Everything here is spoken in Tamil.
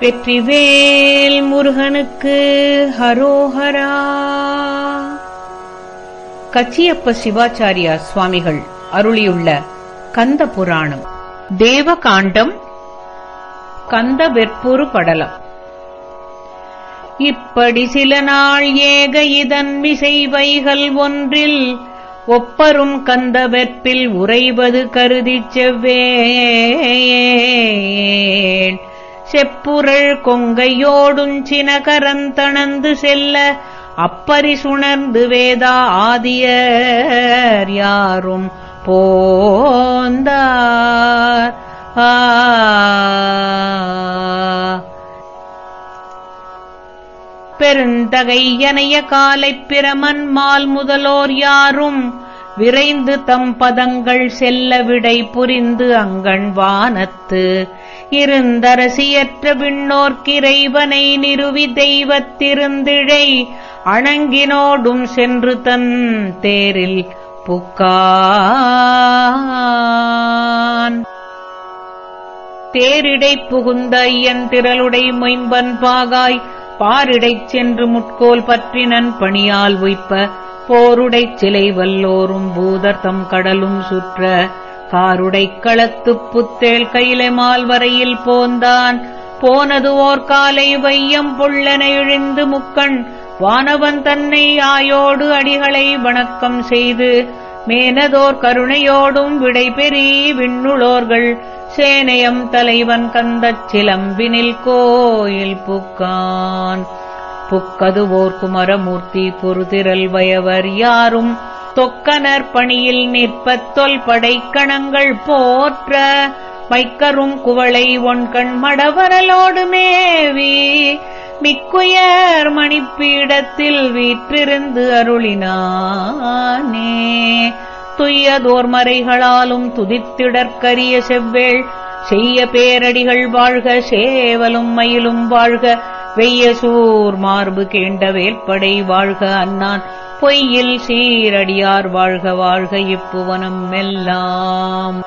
வெற்றிவேல் முருகனுக்கு ஹரோஹரா. கச்சியப்ப சிவாச்சாரியா சுவாமிகள் அருளியுள்ள கந்த புராணம். தேவகாண்டம் கந்த வெற்புரு படலம். இப்படி சில நாள் ஏக இதன் மிசை வைகள் ஒன்றில் ஒப்பரும் கந்த வெற்பில் உறைவது கருதிச் செவ்வேன். செப்புரள் கொங்கையோடுஞ் சினகரந்தணந்து செல்ல அப்பரிசுணர்ந்து வேதா ஆதியர் யாரும் போந்தார். பெருந்தகையனைய பெருந்தகை காலைப் பிரமன் மால் முதலோர் யாரும் விரைந்து தம் பதங்கள் செல்ல விடை புரிந்து அங்கண் வானத்து இருந்தரசியற்ற விண்ணோர்க்கிறைவனை நிறுவி தெய்வத்திருந்திழை அணங்கினோடும் சென்று தன் தேரில் புக்கான். தேரிடை புகுந்த ஐயன் திரளுடை மொயம்பன் பாகாய் பாரிடைச் சென்று முட்கோல் பற்றினன் பணியால் உய்ப்ப போருடைச் சிலை வல்லோரும் பூதர்தம் கடலும் சுற்ற காருடைக் களத்துப் புத்தேல் கைலைமால் வரையில் போந்தான். போனது ஓர் காலை வையம் பொள்ளென இழிந்து முக்கண். வானவன் தன்னை ஆயோடு அடிகளை வணக்கம் செய்து மேனதோர் கருணையோடும் விடை பெறி விண்ணுளோர்கள். சேனையம் தலைவன் கந்தச் சிலம்பினில் கோயில் புக்கான். புக்கதுவோர் குமரமூர்த்தி பொறுதிரல் வயவர் யாரும் தொக்கனர் பணியில் நிற்பத்தொல் தொல்படைக்கணங்கள் போற்ற மைக்கரும் குவளை ஒன்கண் மடவரலோடு மேவி மிக்குயர் மணிப்பீடத்தில் வீற்றிருந்து அருளினானே. துய்யதோர் மறைகளாலும் துதித்திடற்கரிய செவ்வேள் செய்ய பேரடிகள் வாழ்க சேவலும் மயிலும் வாழ்க வெய்யசூர் மார்பு கேண்ட வேற்படை வாழ்க அன்னான். பொய்யில் சீரடியார் வாழ்க வாழ்க இப்புவனம் எல்லாம்.